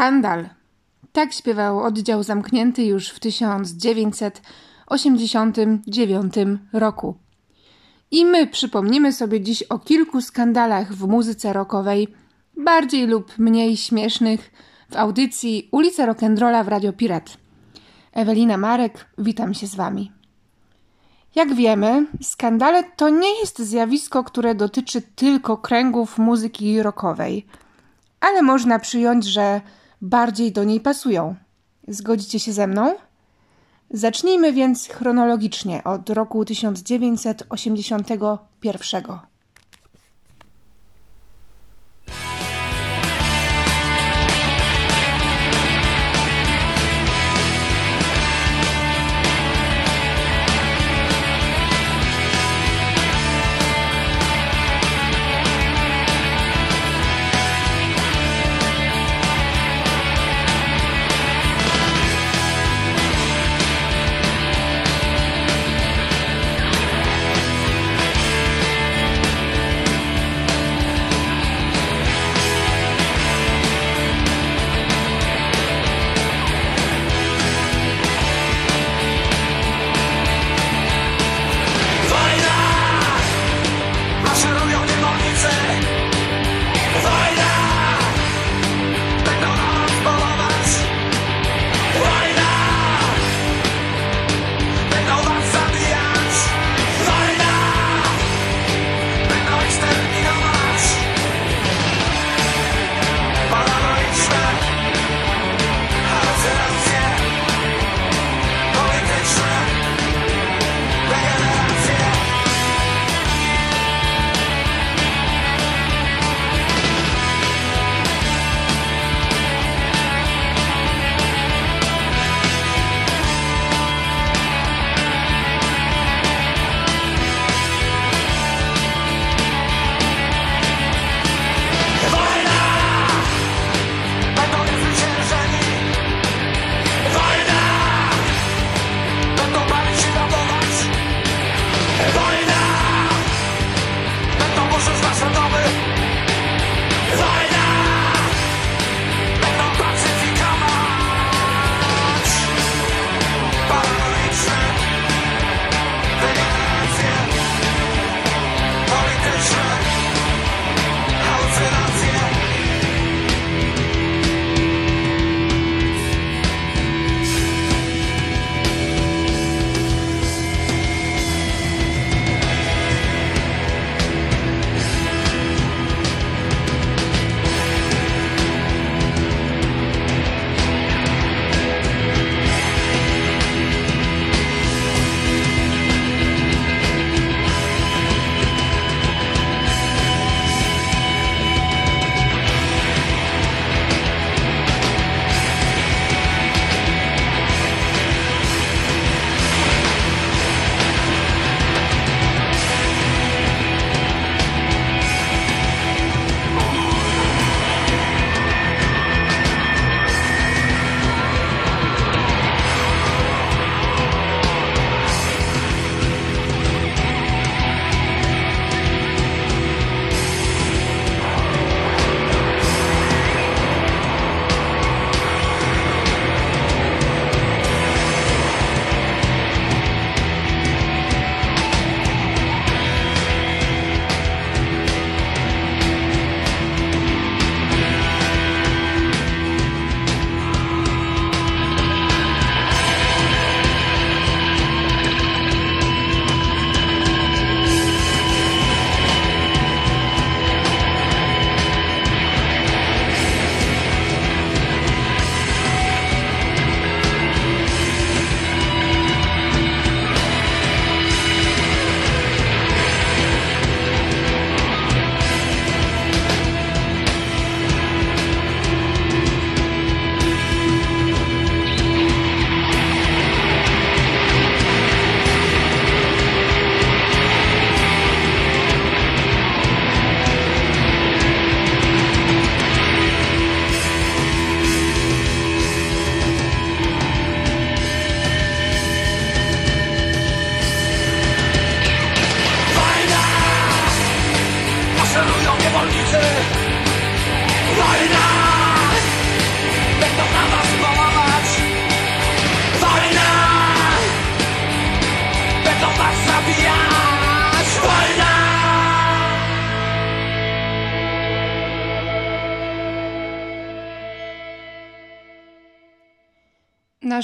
skandal. Tak śpiewał oddział zamknięty już w 1989 roku. I my przypomnimy sobie dziś o kilku skandalach w muzyce rockowej, bardziej lub mniej śmiesznych, w audycji Ulica Rock'n'Rolla w Radio Pirat. Ewelina Marek, witam się z Wami. Jak wiemy, skandale to nie jest zjawisko, które dotyczy tylko kręgów muzyki rockowej, ale można przyjąć, że bardziej do niej pasują. Zgodzicie się ze mną? Zacznijmy więc chronologicznie od roku 1981.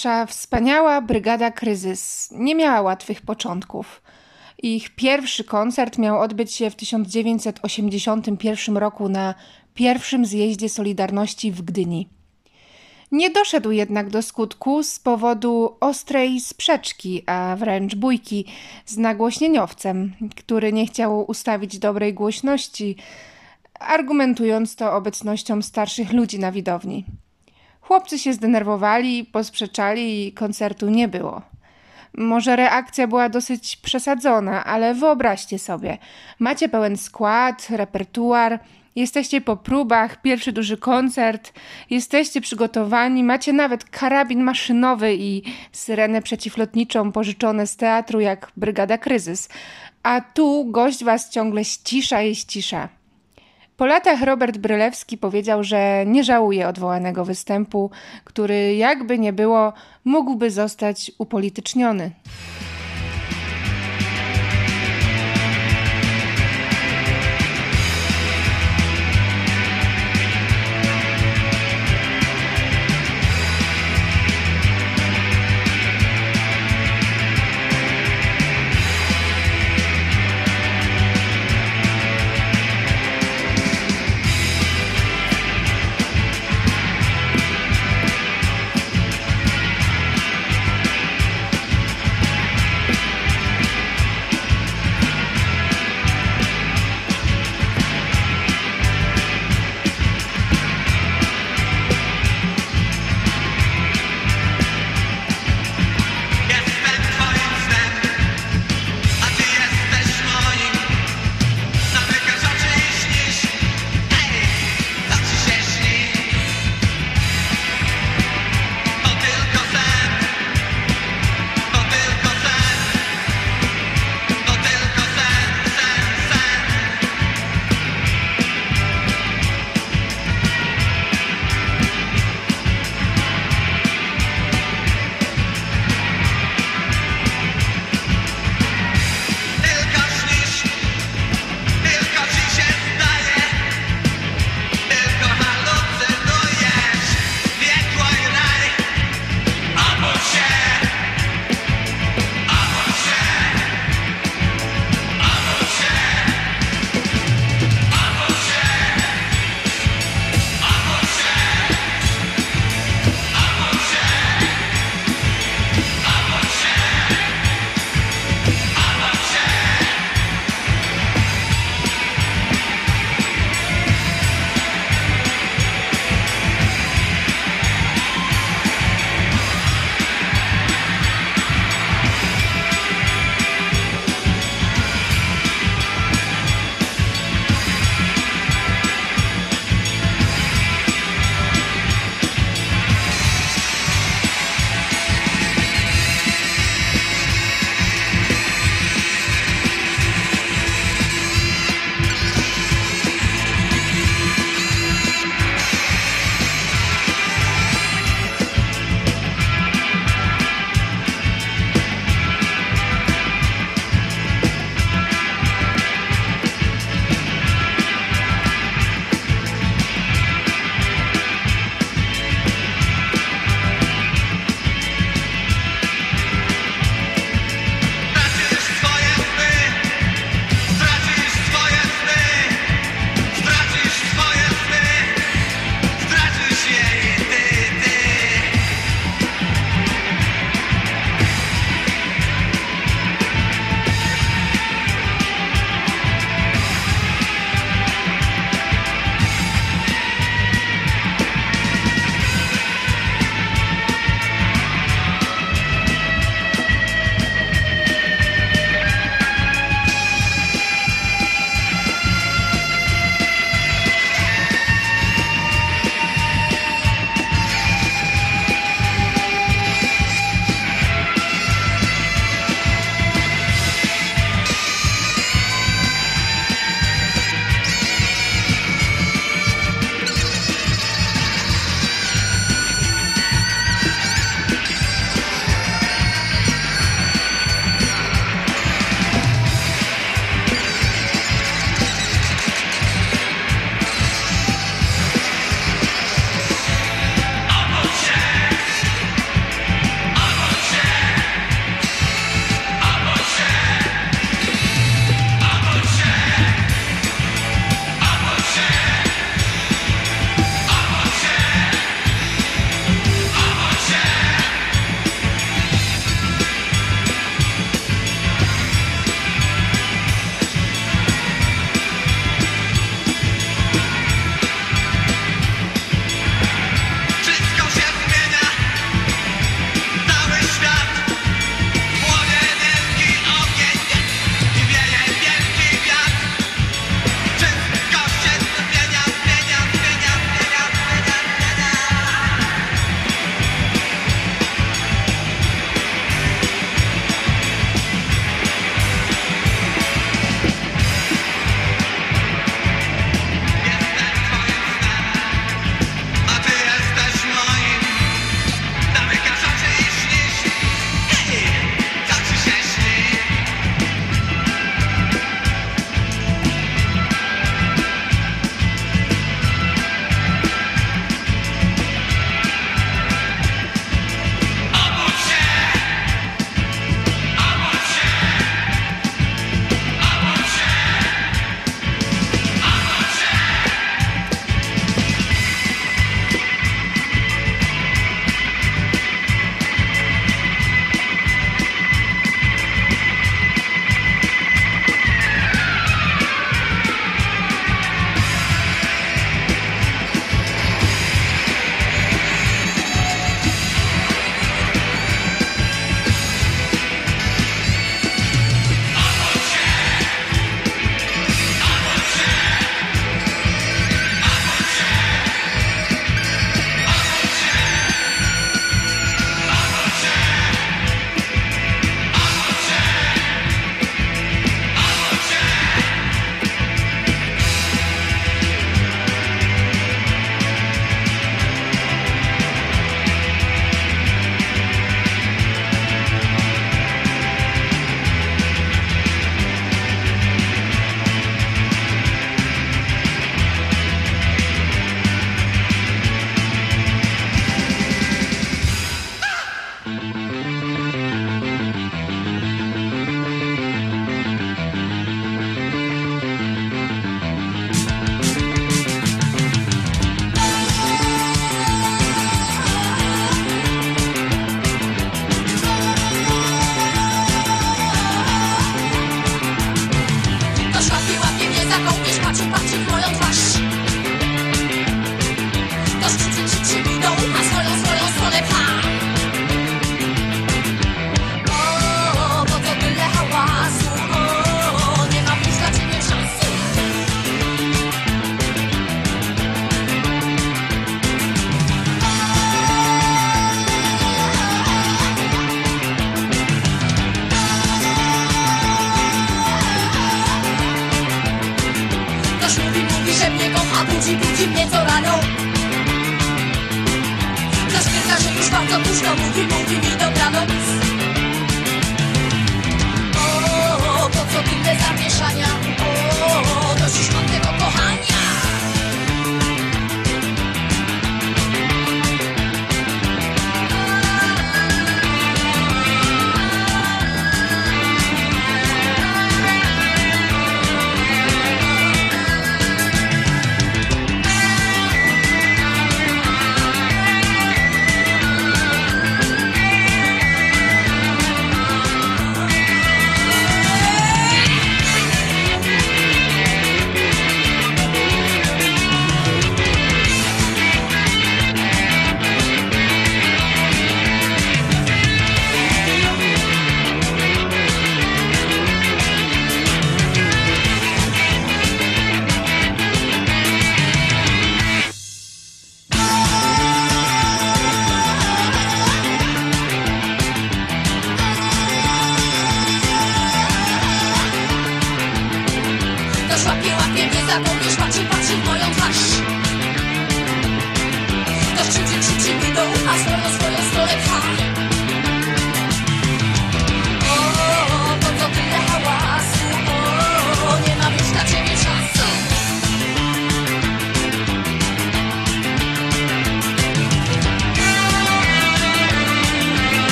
Nasza wspaniała brygada Kryzys nie miała łatwych początków. Ich pierwszy koncert miał odbyć się w 1981 roku na pierwszym zjeździe Solidarności w Gdyni. Nie doszedł jednak do skutku z powodu ostrej sprzeczki, a wręcz bójki z nagłośnieniowcem, który nie chciał ustawić dobrej głośności, argumentując to obecnością starszych ludzi na widowni. Chłopcy się zdenerwowali, posprzeczali i koncertu nie było. Może reakcja była dosyć przesadzona, ale wyobraźcie sobie: macie pełen skład, repertuar, jesteście po próbach, pierwszy duży koncert, jesteście przygotowani, macie nawet karabin maszynowy i syrenę przeciwlotniczą pożyczone z teatru jak Brygada Kryzys, a tu gość was ciągle ścisza i ścisza. Po latach Robert Brylewski powiedział, że nie żałuje odwołanego występu, który jakby nie było, mógłby zostać upolityczniony.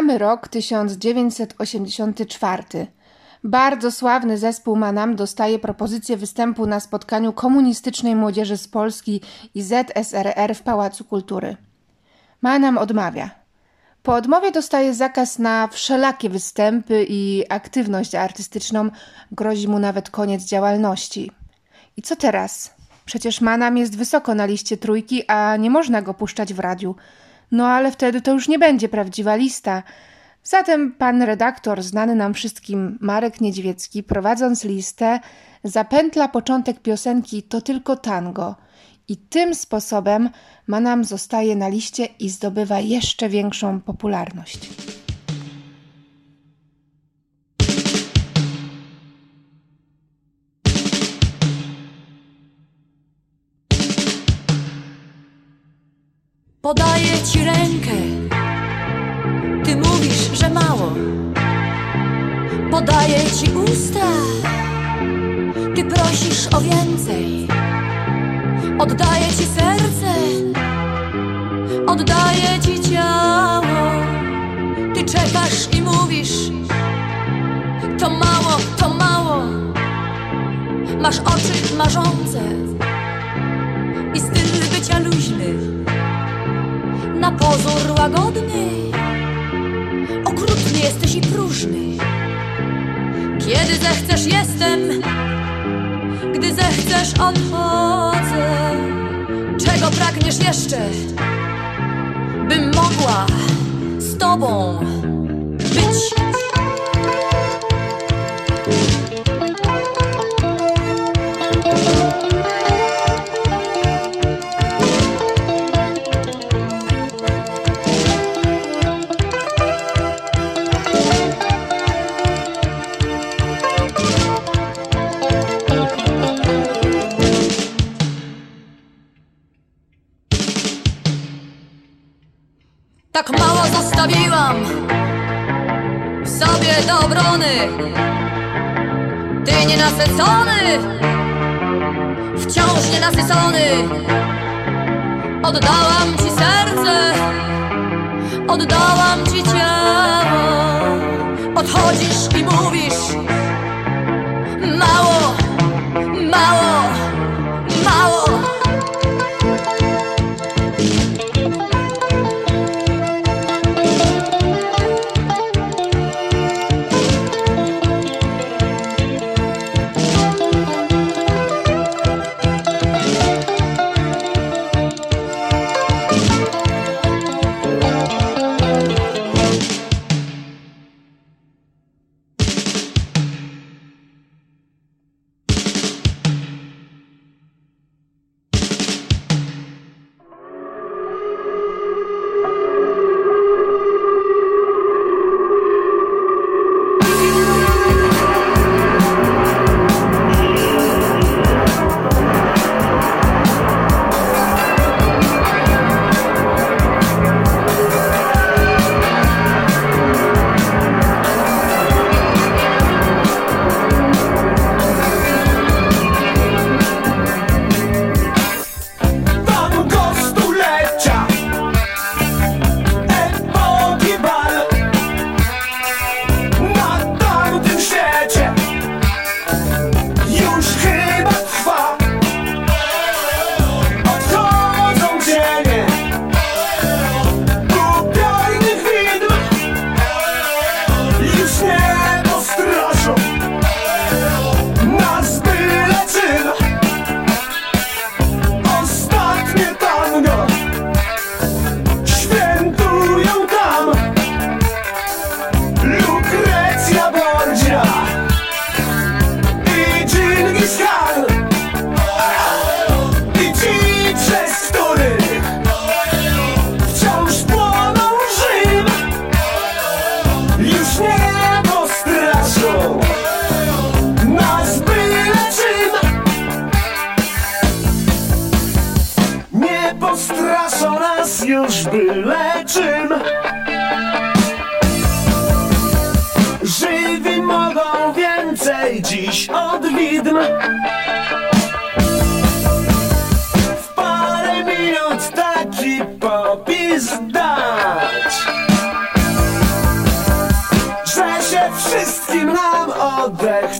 Mamy rok 1984. Bardzo sławny zespół Manam dostaje propozycję występu na spotkaniu komunistycznej młodzieży z Polski i ZSRR w Pałacu Kultury. Manam odmawia. Po odmowie dostaje zakaz na wszelakie występy i aktywność artystyczną, grozi mu nawet koniec działalności. I co teraz? Przecież Manam jest wysoko na liście trójki, a nie można go puszczać w radiu. No ale wtedy to już nie będzie prawdziwa lista. Zatem pan redaktor, znany nam wszystkim Marek Niedźwiecki, prowadząc listę, zapętla początek piosenki To tylko tango. I tym sposobem Manam zostaje na liście i zdobywa jeszcze większą popularność. Podaję ci Podaję ci usta, ty prosisz o więcej. Oddaję ci serce, oddaję ci ciało. Ty czekasz i mówisz, to mało, to mało. Masz oczy marzące i styl bycia luźny na pozór łagodny. Okrutny jesteś i próżny. Kiedy zechcesz, jestem, gdy zechcesz, odchodzę. Czego pragniesz jeszcze, bym mogła z tobą być? Ty nienasycony Wciąż nienasycony! Oddałam ci serce! Oddałam ci ciało! Odchodzisz i mówisz Mało, mało! wszystkim nam oddech.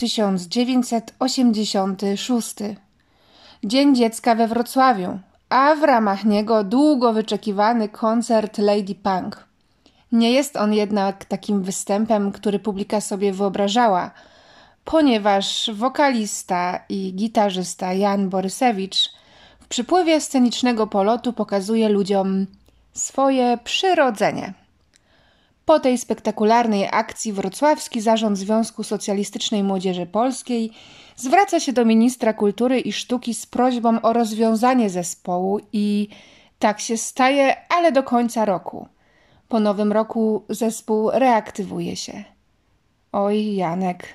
1986. Dzień Dziecka we Wrocławiu, a w ramach niego długo wyczekiwany koncert Lady Punk. Nie jest on jednak takim występem, który publika sobie wyobrażała, ponieważ wokalista i gitarzysta Jan Borysewicz w przypływie scenicznego polotu pokazuje ludziom swoje przyrodzenie. Po tej spektakularnej akcji wrocławski Zarząd Związku Socjalistycznej Młodzieży Polskiej zwraca się do ministra kultury i sztuki z prośbą o rozwiązanie zespołu i tak się staje, ale do końca roku. Po nowym roku zespół reaktywuje się. Oj, Janek.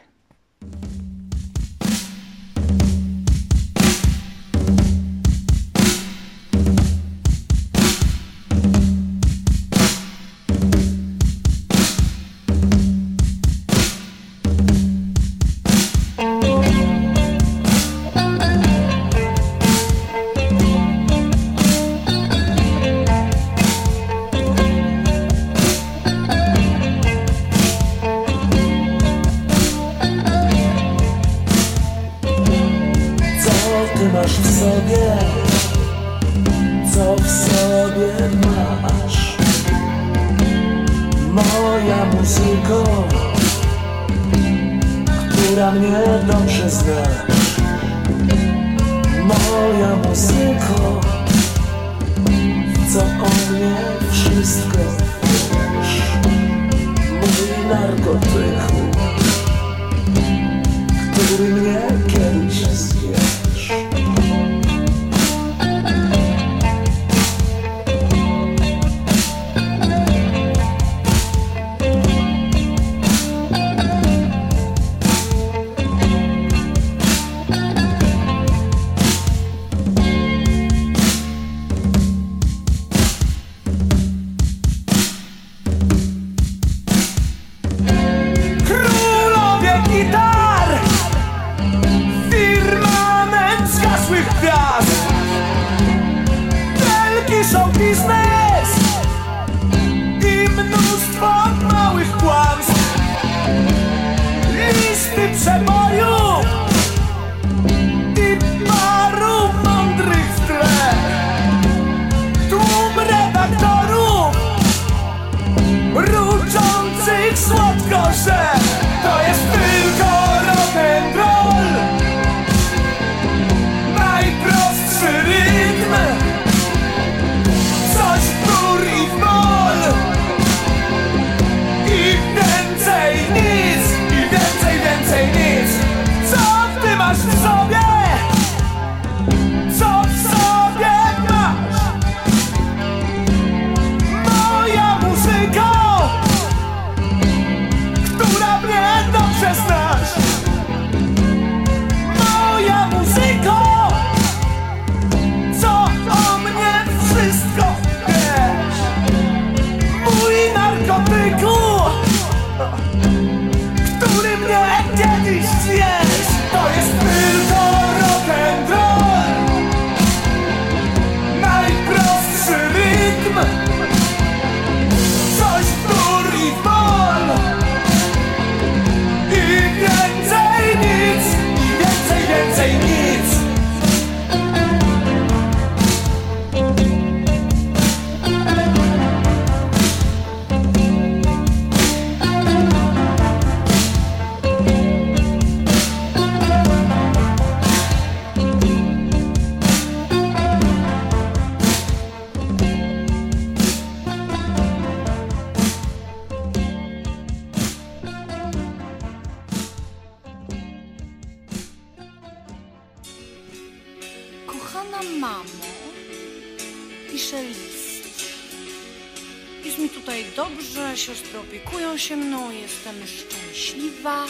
Szczęśliwa.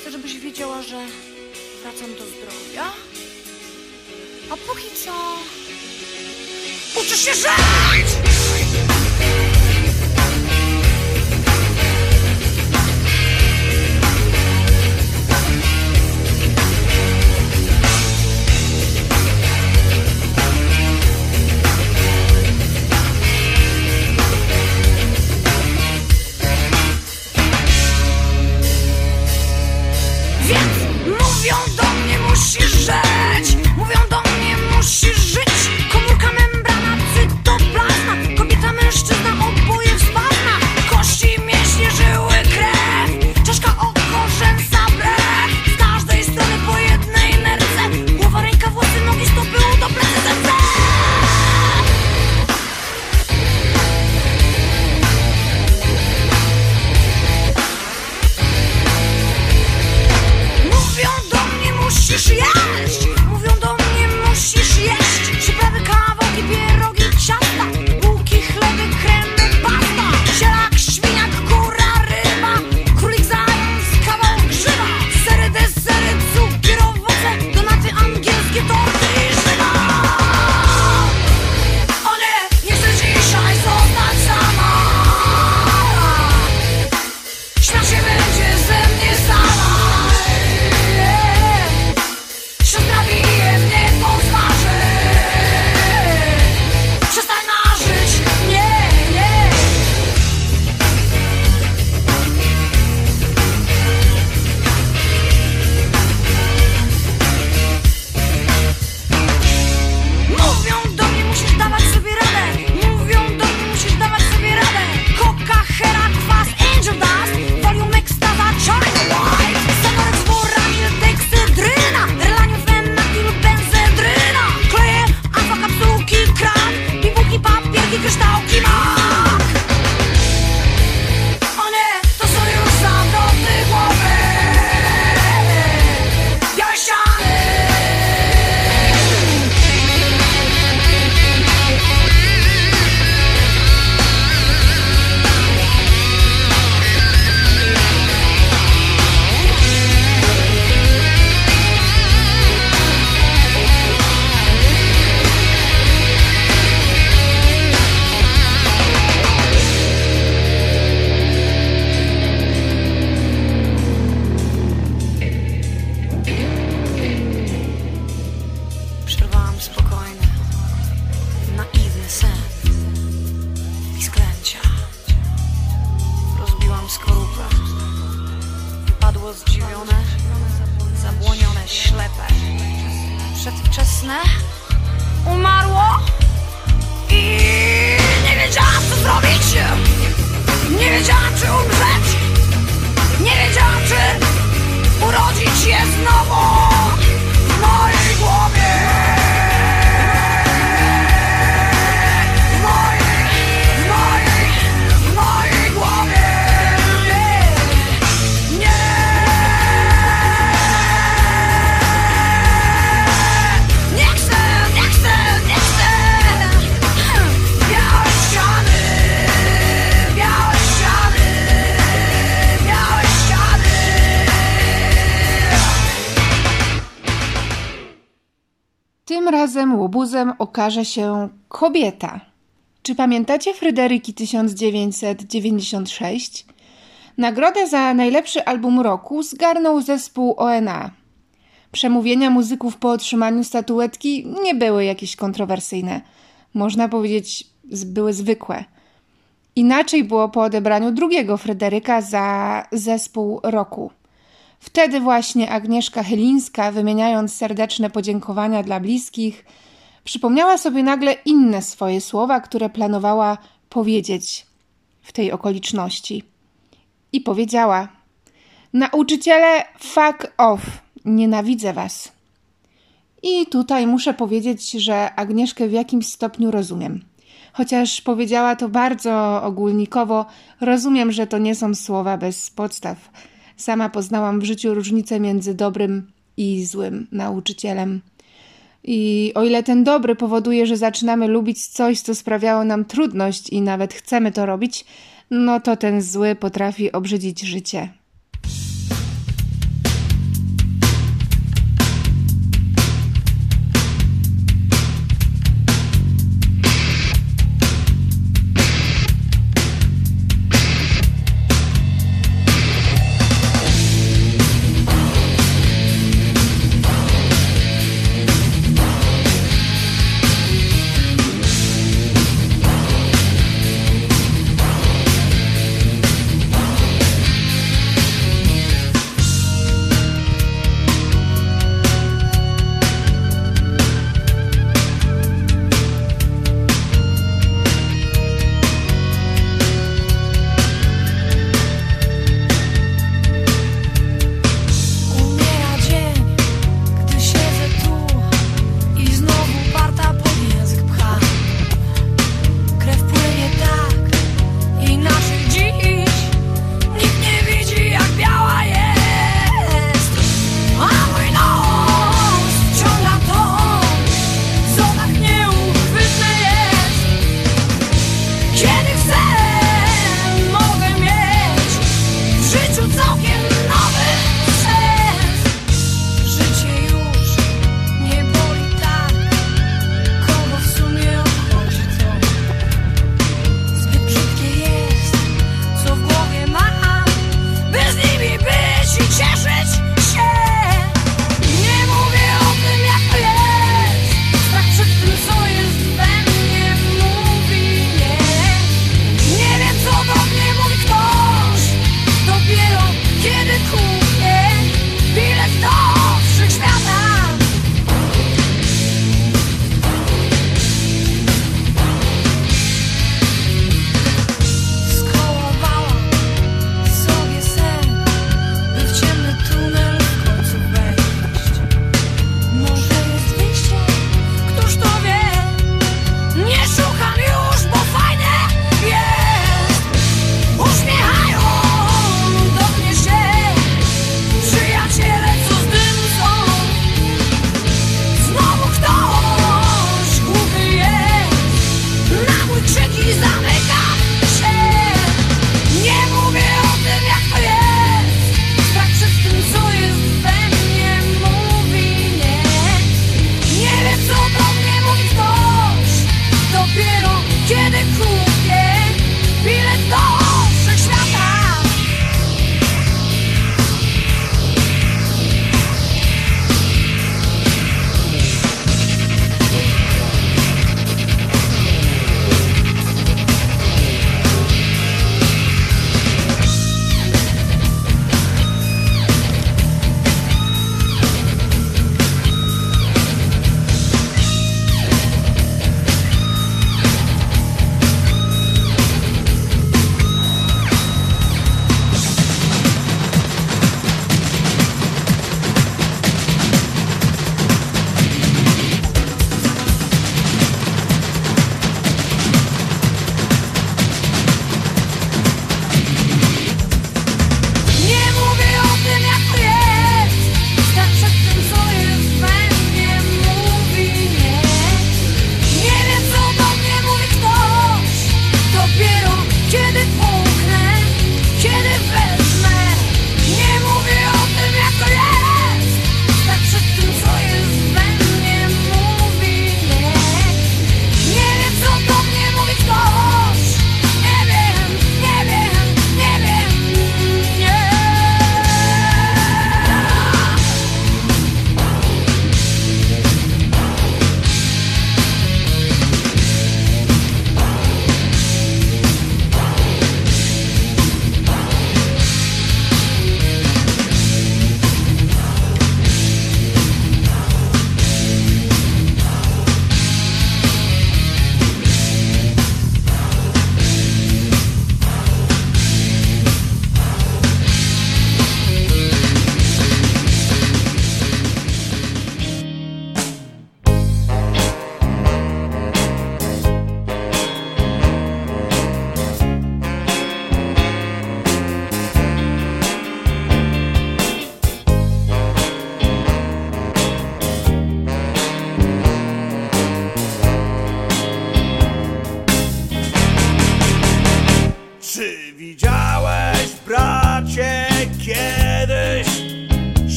Chcę, żebyś wiedziała, że wracam do zdrowia. A póki co... Uczę się żyć! Nieważne. Umarło i nie wiedziałam co zrobić. Nie wiedziałam czy umrzeć. Nie wiedziałam czy urodzić się znowu razem łobuzem okaże się kobieta. Czy pamiętacie Fryderyki 1996? Nagrodę za najlepszy album roku zgarnął zespół ONA. Przemówienia muzyków po otrzymaniu statuetki nie były jakieś kontrowersyjne. Można powiedzieć, były zwykłe. Inaczej było po odebraniu drugiego Fryderyka za zespół roku. Wtedy właśnie Agnieszka Chylińska, wymieniając serdeczne podziękowania dla bliskich, przypomniała sobie nagle inne swoje słowa, które planowała powiedzieć w tej okoliczności. I powiedziała: Nauczyciele, fuck off, nienawidzę was. I tutaj muszę powiedzieć, że Agnieszkę w jakimś stopniu rozumiem. Chociaż powiedziała to bardzo ogólnikowo, rozumiem, że to nie są słowa bez podstaw. Sama poznałam w życiu różnicę między dobrym i złym nauczycielem. I o ile ten dobry powoduje, że zaczynamy lubić coś, co sprawiało nam trudność i nawet chcemy to robić, no to ten zły potrafi obrzydzić życie.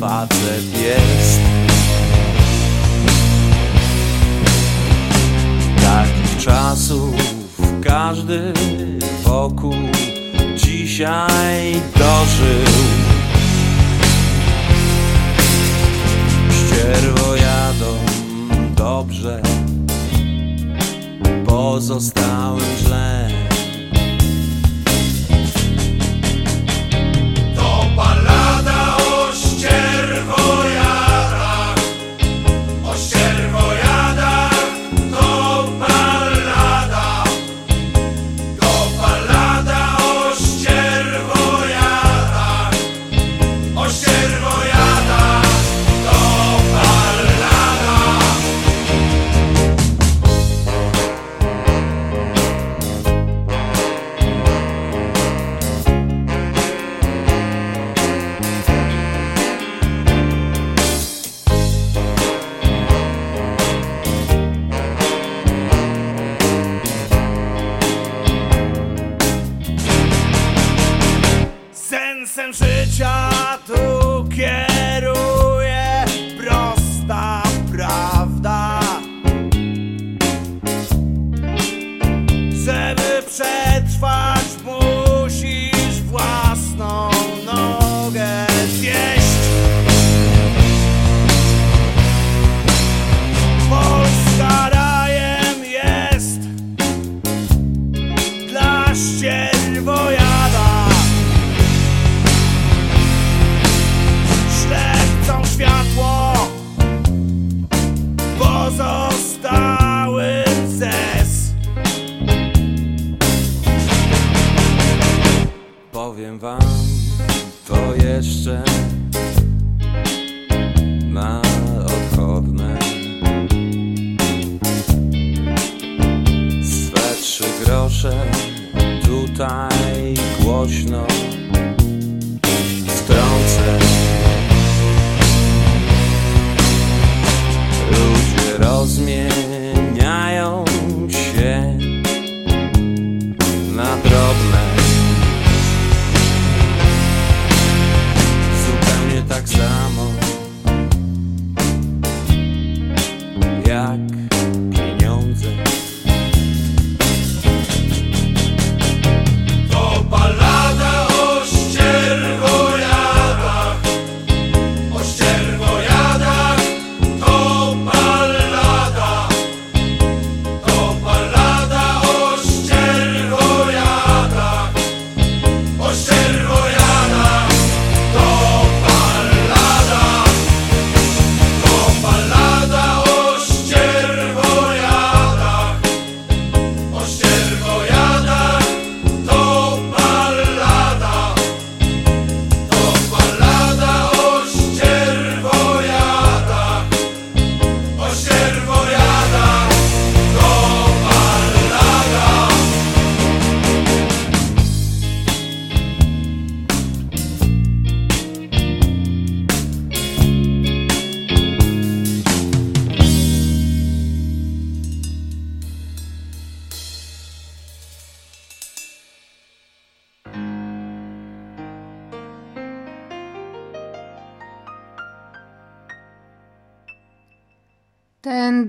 facet jest. Takich czasów każdy wokół dzisiaj dożył. Ścierwo jadą dobrze Pozostałym źle.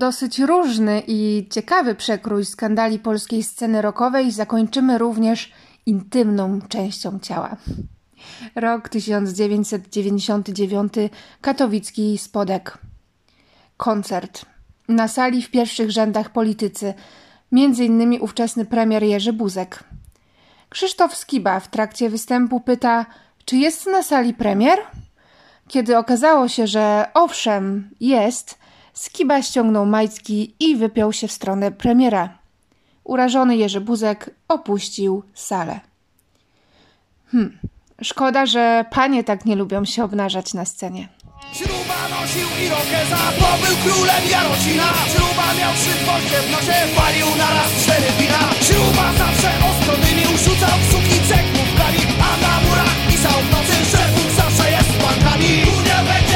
dosyć różny i ciekawy przekrój skandali polskiej sceny rockowej zakończymy również intymną częścią ciała. Rok 1999 katowicki spodek. Koncert. Na sali w pierwszych rzędach politycy, między innymi ówczesny premier Jerzy Buzek. Krzysztof Skiba w trakcie występu pyta, czy jest na sali premier? Kiedy okazało się, że owszem, jest, Skiba ściągnął majtki i wypiął się w stronę premiera. Urażony Jerzy Buzek opuścił salę. Hmm, szkoda, że panie tak nie lubią się obnażać na scenie. Śruba nosił i irokeza, bo był królem Jarocina Śruba miał trzy dworce w nosie, palił naraz cztery wina Śruba zawsze ostro dymił, rzucał w suki cegłówkami A na murach pisał w nocy, że Bóg zawsze jest z bankami Tu nie będzie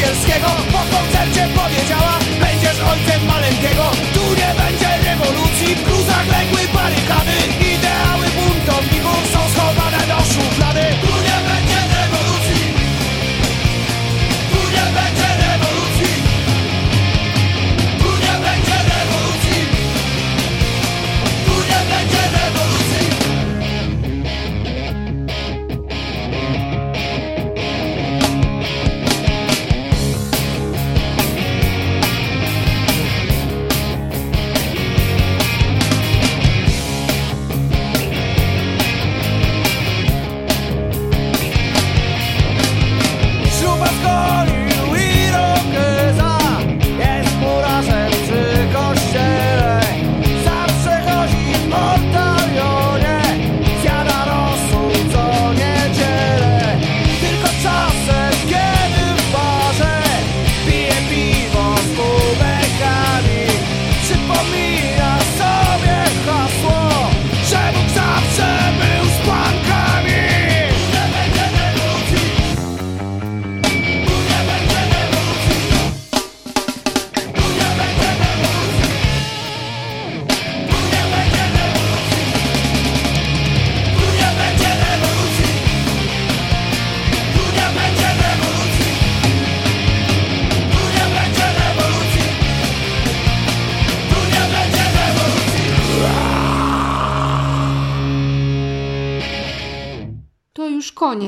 Cegielskiego Po koncercie powiedziała, będziesz ojcem maleńkiego. Tu nie będzie rewolucji, w gruzach legły barykady. Ideały buntowników są schowane do szuflady. Tu nie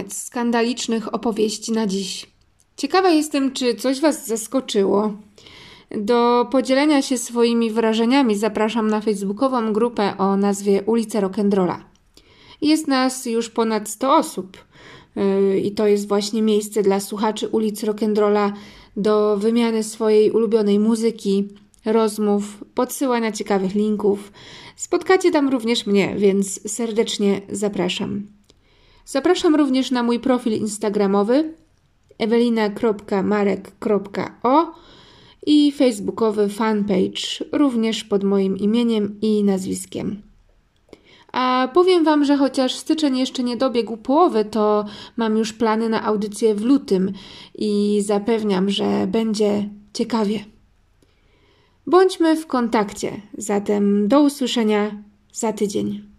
koniec skandalicznych opowieści na dziś. Ciekawa jestem, czy coś Was zaskoczyło. Do podzielenia się swoimi wrażeniami zapraszam na facebookową grupę o nazwie Ulica Rock'n'Rolla. Jest nas już ponad 100 osób yy, i to jest właśnie miejsce dla słuchaczy ulic Rock'n'Rolla do wymiany swojej ulubionej muzyki, rozmów, podsyłania ciekawych linków. Spotkacie tam również mnie, więc serdecznie zapraszam. Zapraszam również na mój profil instagramowy ewelina.marek.o i facebookowy fanpage również pod moim imieniem i nazwiskiem. A powiem Wam, że chociaż styczeń jeszcze nie dobiegł połowy, to mam już plany na audycję w lutym i zapewniam, że będzie ciekawie. Bądźmy w kontakcie, zatem do usłyszenia za tydzień.